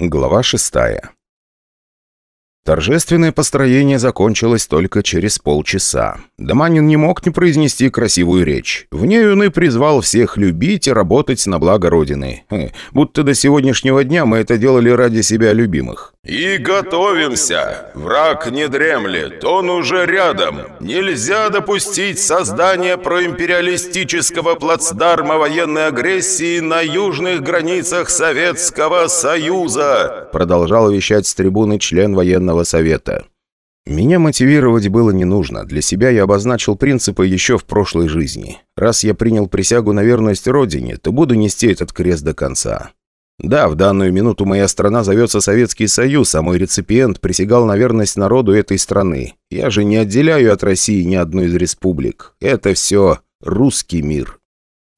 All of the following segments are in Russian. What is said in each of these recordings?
Глава шестая. Торжественное построение закончилось только через полчаса. Доманин не мог не произнести красивую речь. В ней он и призвал всех любить и работать на благо Родины. Хм, будто до сегодняшнего дня мы это делали ради себя любимых. «И готовимся! Враг не дремлет, он уже рядом! Нельзя допустить создания проимпериалистического плацдарма военной агрессии на южных границах Советского Союза!» Продолжал вещать с трибуны член военного совета. Меня мотивировать было не нужно. Для себя я обозначил принципы еще в прошлой жизни. Раз я принял присягу на верность Родине, то буду нести этот крест до конца. Да, в данную минуту моя страна зовется Советский Союз, а мой реципиент присягал на верность народу этой страны. Я же не отделяю от России ни одной из республик. Это все русский мир.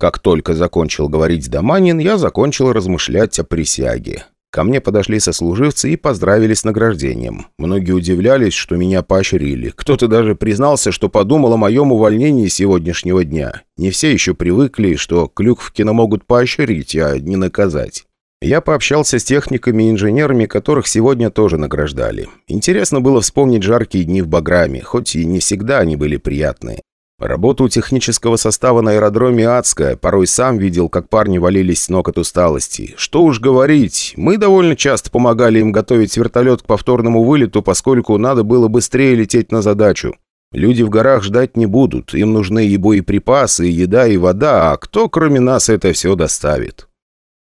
Как только закончил говорить Доманин, я закончил размышлять о присяге. Ко мне подошли сослуживцы и поздравили с награждением. Многие удивлялись, что меня поощрили. Кто-то даже признался, что подумал о моем увольнении сегодняшнего дня. Не все еще привыкли, что Клюквкина могут поощрить, а не наказать. Я пообщался с техниками и инженерами, которых сегодня тоже награждали. Интересно было вспомнить жаркие дни в Баграме, хоть и не всегда они были приятные. Работа у технического состава на аэродроме адская, порой сам видел, как парни валились с ног от усталости. Что уж говорить, мы довольно часто помогали им готовить вертолет к повторному вылету, поскольку надо было быстрее лететь на задачу. Люди в горах ждать не будут, им нужны и боеприпасы, и еда, и вода, а кто кроме нас это все доставит?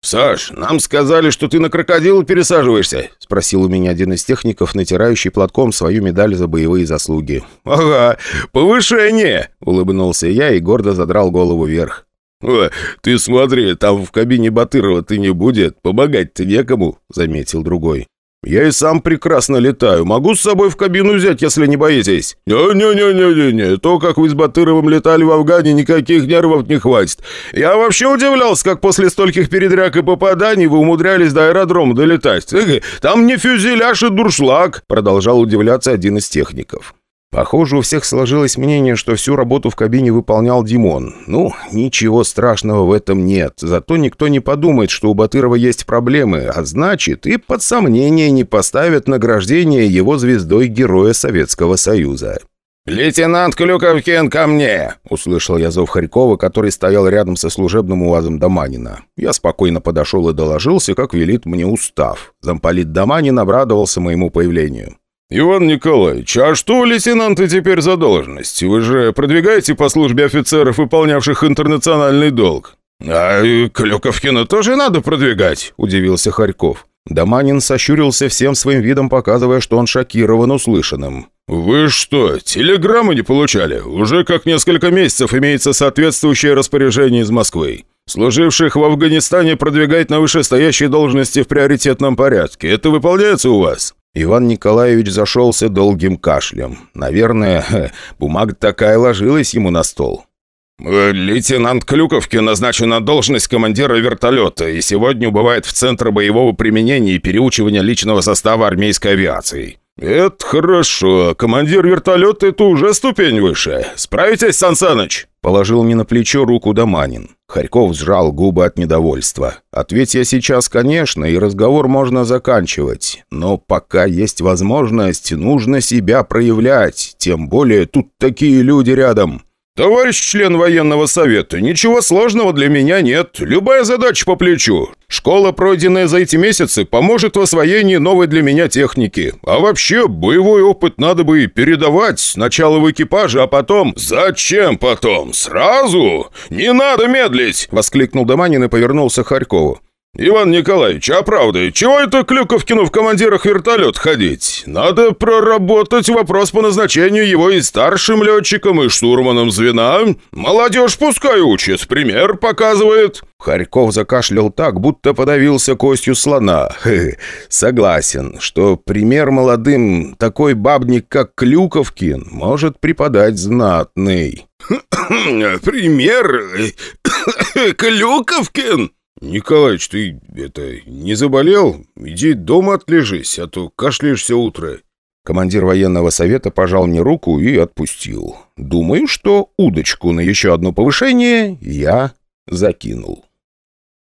«Саш, нам сказали, что ты на крокодила пересаживаешься?» — спросил у меня один из техников, натирающий платком свою медаль за боевые заслуги. «Ага, повышение!» — улыбнулся я и гордо задрал голову вверх. «О, ты смотри, там в кабине Батырова ты не будет, помогать-то некому», — заметил другой. «Я и сам прекрасно летаю. Могу с собой в кабину взять, если не боитесь?» «Не-не-не-не-не. То, как вы с Батыровым летали в Афгане, никаких нервов не хватит. Я вообще удивлялся, как после стольких передряг и попаданий вы умудрялись до аэродрома долетать. Там не фюзеляж и дуршлаг», — продолжал удивляться один из техников. Похоже, у всех сложилось мнение, что всю работу в кабине выполнял Димон. Ну, ничего страшного в этом нет. Зато никто не подумает, что у Батырова есть проблемы, а значит, и под сомнение не поставят награждение его звездой Героя Советского Союза. «Лейтенант Клюковкин, ко мне!» — услышал я зов Харькова, который стоял рядом со служебным УАЗом Доманина. Я спокойно подошел и доложился, как велит мне устав. Замполит Доманин обрадовался моему появлению. «Иван Николаевич, а что у лейтенанта теперь за должность? Вы же продвигаете по службе офицеров, выполнявших интернациональный долг?» «А Клюковкина тоже надо продвигать?» – удивился Харьков. Доманин сощурился всем своим видом, показывая, что он шокирован услышанным. «Вы что, телеграммы не получали? Уже как несколько месяцев имеется соответствующее распоряжение из Москвы. Служивших в Афганистане продвигать на вышестоящие должности в приоритетном порядке. Это выполняется у вас?» Иван Николаевич зашелся долгим кашлем. Наверное, бумага такая ложилась ему на стол. Э, «Лейтенант Клюковкин назначен на должность командира вертолета и сегодня убывает в Центр боевого применения и переучивания личного состава армейской авиации». «Это хорошо. Командир вертолета — это уже ступень выше. Справитесь, Сан Саныч?» Положил мне на плечо руку Доманин. Харьков сжал губы от недовольства. «Ответь я сейчас, конечно, и разговор можно заканчивать. Но пока есть возможность, нужно себя проявлять. Тем более тут такие люди рядом». «Товарищ член военного совета, ничего сложного для меня нет. Любая задача по плечу. Школа, пройденная за эти месяцы, поможет в освоении новой для меня техники. А вообще, боевой опыт надо бы передавать сначала в экипаже, а потом...» «Зачем потом? Сразу? Не надо медлить!» — воскликнул Доманин и повернулся к Харькову. «Иван Николаевич, а правда, чего это Клюковкину в командирах вертолет ходить? Надо проработать вопрос по назначению его и старшим летчикам, и штурманом звена. Молодежь пускай учит, пример показывает». Харьков закашлял так, будто подавился костью слона. Согласен, что пример молодым такой бабник, как Клюковкин, может преподать знатный. «Пример? Клюковкин?» «Николаич, ты, это, не заболел? Иди дома отлежись, а то кашляешь все утро». Командир военного совета пожал мне руку и отпустил. Думаю, что удочку на еще одно повышение я закинул.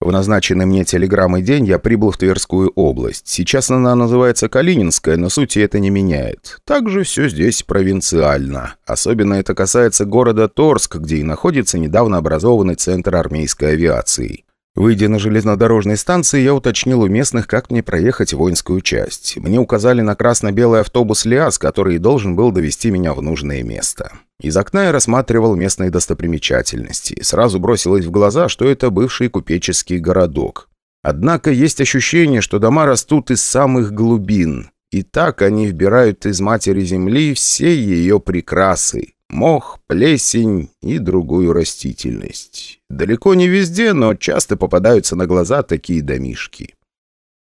В назначенный мне телеграммой день я прибыл в Тверскую область. Сейчас она называется Калининская, но сути это не меняет. Также все здесь провинциально. Особенно это касается города Торск, где и находится недавно образованный центр армейской авиации. Выйдя на железнодорожной станции, я уточнил у местных, как мне проехать воинскую часть. Мне указали на красно-белый автобус «Лиас», который должен был довести меня в нужное место. Из окна я рассматривал местные достопримечательности. Сразу бросилось в глаза, что это бывший купеческий городок. Однако есть ощущение, что дома растут из самых глубин. И так они вбирают из матери земли все ее прекрасы мох, плесень и другую растительность. Далеко не везде, но часто попадаются на глаза такие домишки.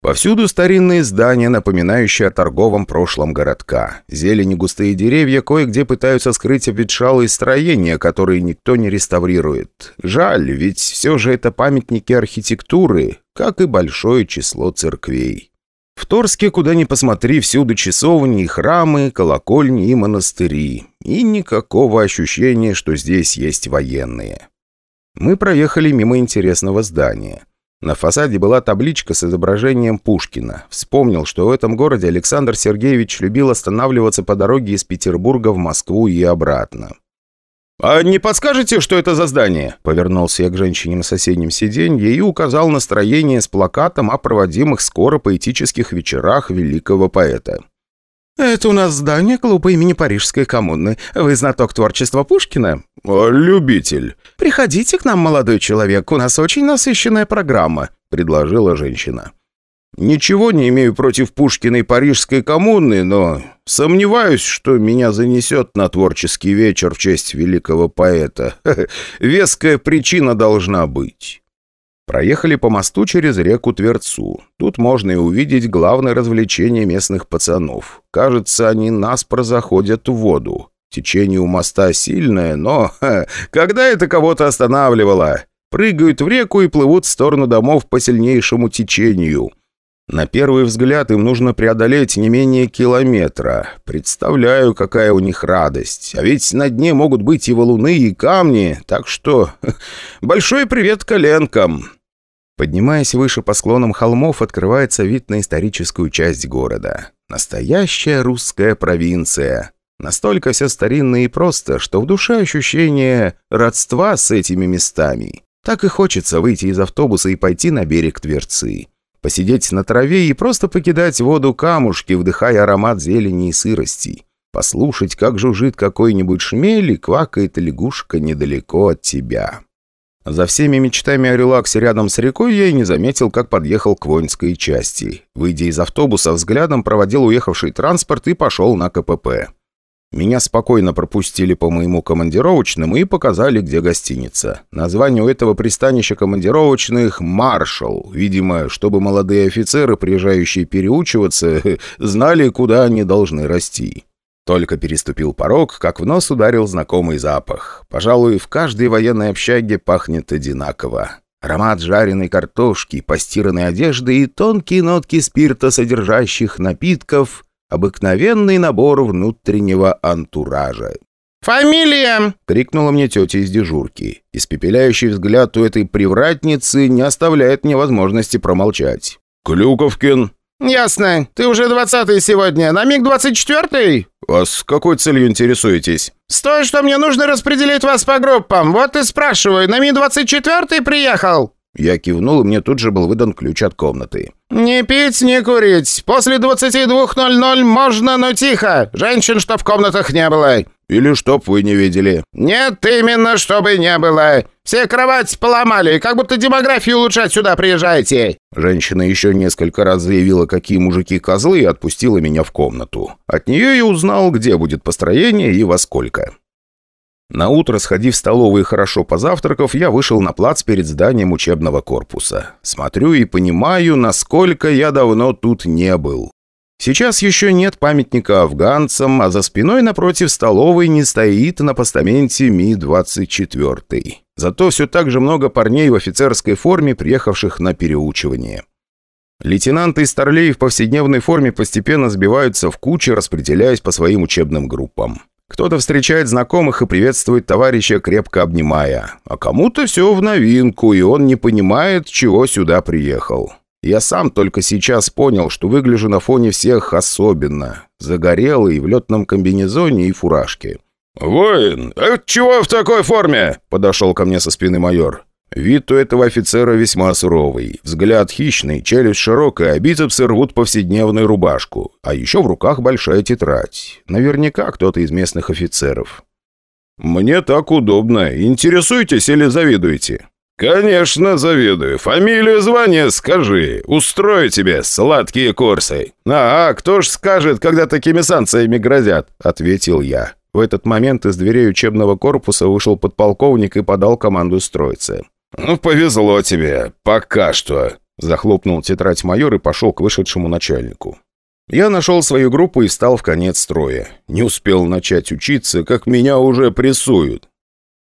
Повсюду старинные здания, напоминающие о торговом прошлом городка. Зелень и густые деревья кое-где пытаются скрыть обветшалые строения, которые никто не реставрирует. Жаль, ведь все же это памятники архитектуры, как и большое число церквей. В Торске, куда ни посмотри, всюду часовни и храмы, колокольни и монастыри. И никакого ощущения, что здесь есть военные. Мы проехали мимо интересного здания. На фасаде была табличка с изображением Пушкина. Вспомнил, что в этом городе Александр Сергеевич любил останавливаться по дороге из Петербурга в Москву и обратно. «А не подскажете, что это за здание?» Повернулся я к женщине на соседнем сиденье и указал настроение с плакатом о проводимых скоро поэтических вечерах великого поэта. «Это у нас здание клуба имени Парижской коммуны. Вы знаток творчества Пушкина?» «Любитель». «Приходите к нам, молодой человек, у нас очень насыщенная программа», — предложила женщина. Ничего не имею против Пушкиной парижской коммуны, но сомневаюсь, что меня занесет на творческий вечер в честь великого поэта. Веская причина должна быть. Проехали по мосту через реку Тверцу. Тут можно и увидеть главное развлечение местных пацанов. Кажется, они наспор заходят в воду. Течение у моста сильное, но ха, когда это кого-то останавливало? Прыгают в реку и плывут в сторону домов по сильнейшему течению. На первый взгляд им нужно преодолеть не менее километра. Представляю, какая у них радость. А ведь на дне могут быть и валуны, и камни, так что большой привет коленкам. Поднимаясь выше по склонам холмов, открывается вид на историческую часть города. Настоящая русская провинция. Настолько все старинно и просто, что в душе ощущение родства с этими местами. Так и хочется выйти из автобуса и пойти на берег Тверцы посидеть на траве и просто покидать воду камушки, вдыхая аромат зелени и сырости. Послушать, как жужжит какой-нибудь шмель и квакает лягушка недалеко от тебя. За всеми мечтами о релаксе рядом с рекой я и не заметил, как подъехал к воинской части. Выйдя из автобуса, взглядом проводил уехавший транспорт и пошел на КПП. Меня спокойно пропустили по моему командировочному и показали, где гостиница. Название у этого пристанища командировочных «Маршал». Видимо, чтобы молодые офицеры, приезжающие переучиваться, знали, куда они должны расти. Только переступил порог, как в нос ударил знакомый запах. Пожалуй, в каждой военной общаге пахнет одинаково. Аромат жареной картошки, постиранной одежды и тонкие нотки спирта, содержащих напитков – Обыкновенный набор внутреннего антуража. «Фамилия!» — крикнула мне тетя из дежурки. Испепеляющий взгляд у этой привратницы не оставляет мне возможности промолчать. «Клюковкин». «Ясно. Ты уже двадцатый сегодня. На миг двадцать четвертый?» «А с какой целью интересуетесь?» «С той, что мне нужно распределить вас по группам. Вот и спрашиваю. На миг двадцать четвертый приехал?» Я кивнул, и мне тут же был выдан ключ от комнаты. «Не пить, не курить. После 22.00 можно, но тихо. Женщин, чтоб в комнатах не было». «Или чтоб вы не видели». «Нет, именно, чтобы не было. Все кровати поломали, как будто демографию улучшать сюда приезжаете». Женщина еще несколько раз заявила, какие мужики козлы, и отпустила меня в комнату. От нее я узнал, где будет построение и во сколько. На утро, сходив в столовую и хорошо позавтракав, я вышел на плац перед зданием учебного корпуса. Смотрю и понимаю, насколько я давно тут не был. Сейчас еще нет памятника афганцам, а за спиной напротив столовой не стоит на постаменте Ми-24. Зато все так же много парней в офицерской форме, приехавших на переучивание. Лейтенанты и старлей в повседневной форме постепенно сбиваются в кучи, распределяясь по своим учебным группам. Кто-то встречает знакомых и приветствует товарища, крепко обнимая. А кому-то все в новинку, и он не понимает, чего сюда приехал. Я сам только сейчас понял, что выгляжу на фоне всех особенно. Загорелый, в летном комбинезоне и фуражке. «Воин, а чего в такой форме?» – подошел ко мне со спины майор. Вид у этого офицера весьма суровый. Взгляд хищный, челюсть широкая, а бицепсы рвут повседневную рубашку. А еще в руках большая тетрадь. Наверняка кто-то из местных офицеров. «Мне так удобно. Интересуетесь или завидуете?» «Конечно, завидую. Фамилию, звание скажи. Устрою тебе сладкие курсы». «А, а кто ж скажет, когда такими санкциями грозят?» – ответил я. В этот момент из дверей учебного корпуса вышел подполковник и подал команду строиться. «Ну, повезло тебе. Пока что». Захлопнул тетрадь майор и пошел к вышедшему начальнику. Я нашел свою группу и стал в конец строя. Не успел начать учиться, как меня уже прессуют.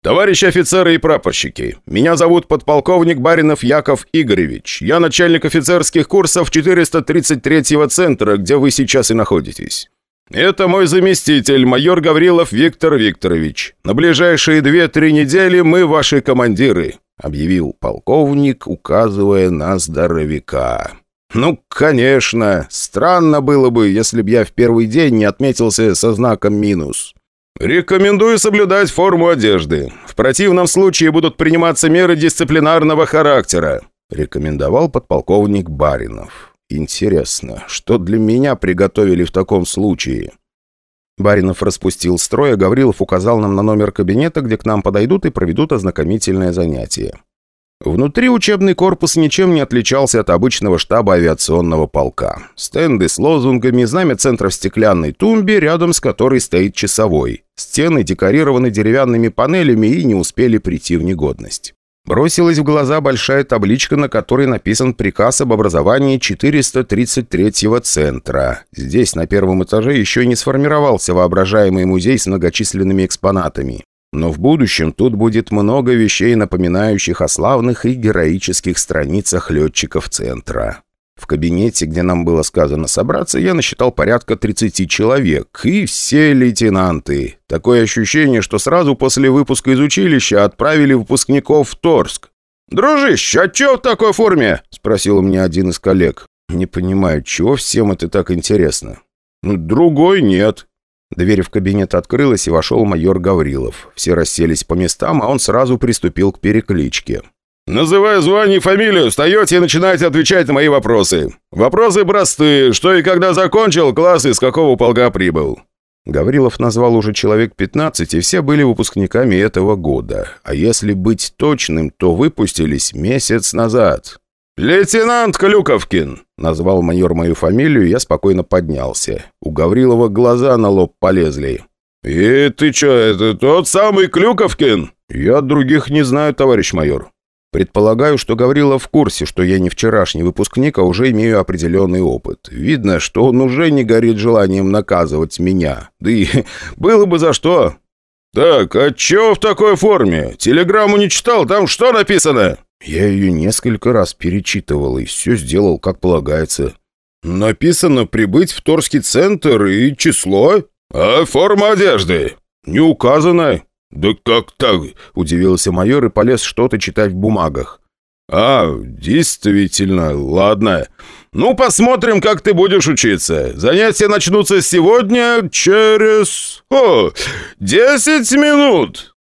«Товарищи офицеры и прапорщики, меня зовут подполковник Баринов Яков Игоревич. Я начальник офицерских курсов 433-го центра, где вы сейчас и находитесь. Это мой заместитель, майор Гаврилов Виктор Викторович. На ближайшие две-три недели мы ваши командиры объявил полковник, указывая на здоровяка. «Ну, конечно. Странно было бы, если б я в первый день не отметился со знаком минус. Рекомендую соблюдать форму одежды. В противном случае будут приниматься меры дисциплинарного характера», рекомендовал подполковник Баринов. «Интересно, что для меня приготовили в таком случае?» Баринов распустил строй, а Гаврилов указал нам на номер кабинета, где к нам подойдут и проведут ознакомительное занятие. Внутри учебный корпус ничем не отличался от обычного штаба авиационного полка. Стенды с лозунгами, знамя центра в стеклянной тумбе, рядом с которой стоит часовой. Стены декорированы деревянными панелями и не успели прийти в негодность. Бросилась в глаза большая табличка, на которой написан приказ об образовании 433-го центра. Здесь, на первом этаже, еще не сформировался воображаемый музей с многочисленными экспонатами. Но в будущем тут будет много вещей, напоминающих о славных и героических страницах летчиков центра. В кабинете, где нам было сказано собраться, я насчитал порядка 30 человек, и все лейтенанты. Такое ощущение, что сразу после выпуска из училища отправили выпускников в Торск. «Дружище, а чё в такой форме?» – спросил у меня один из коллег. «Не понимаю, чего всем это так интересно?» «Ну, другой нет». Дверь в кабинет открылась, и вошел майор Гаврилов. Все расселись по местам, а он сразу приступил к перекличке. «Называю звание и фамилию, встаете и начинаете отвечать на мои вопросы. Вопросы простые. Что и когда закончил, класс из какого полка прибыл?» Гаврилов назвал уже человек 15, и все были выпускниками этого года. А если быть точным, то выпустились месяц назад. «Лейтенант Клюковкин!» — назвал майор мою фамилию, я спокойно поднялся. У Гаврилова глаза на лоб полезли. «И ты чё, это тот самый Клюковкин?» «Я других не знаю, товарищ майор». Предполагаю, что Гаврила в курсе, что я не вчерашний выпускник, а уже имею определенный опыт. Видно, что он уже не горит желанием наказывать меня. Да и было бы за что. «Так, а чё в такой форме? Телеграмму не читал? Там что написано?» Я ее несколько раз перечитывал и все сделал, как полагается. «Написано прибыть в Торский центр и число?» «А форма одежды?» «Не указано». «Да как так?» – удивился майор и полез что-то читать в бумагах. «А, действительно, ладно. Ну, посмотрим, как ты будешь учиться. Занятия начнутся сегодня через... О, десять минут!»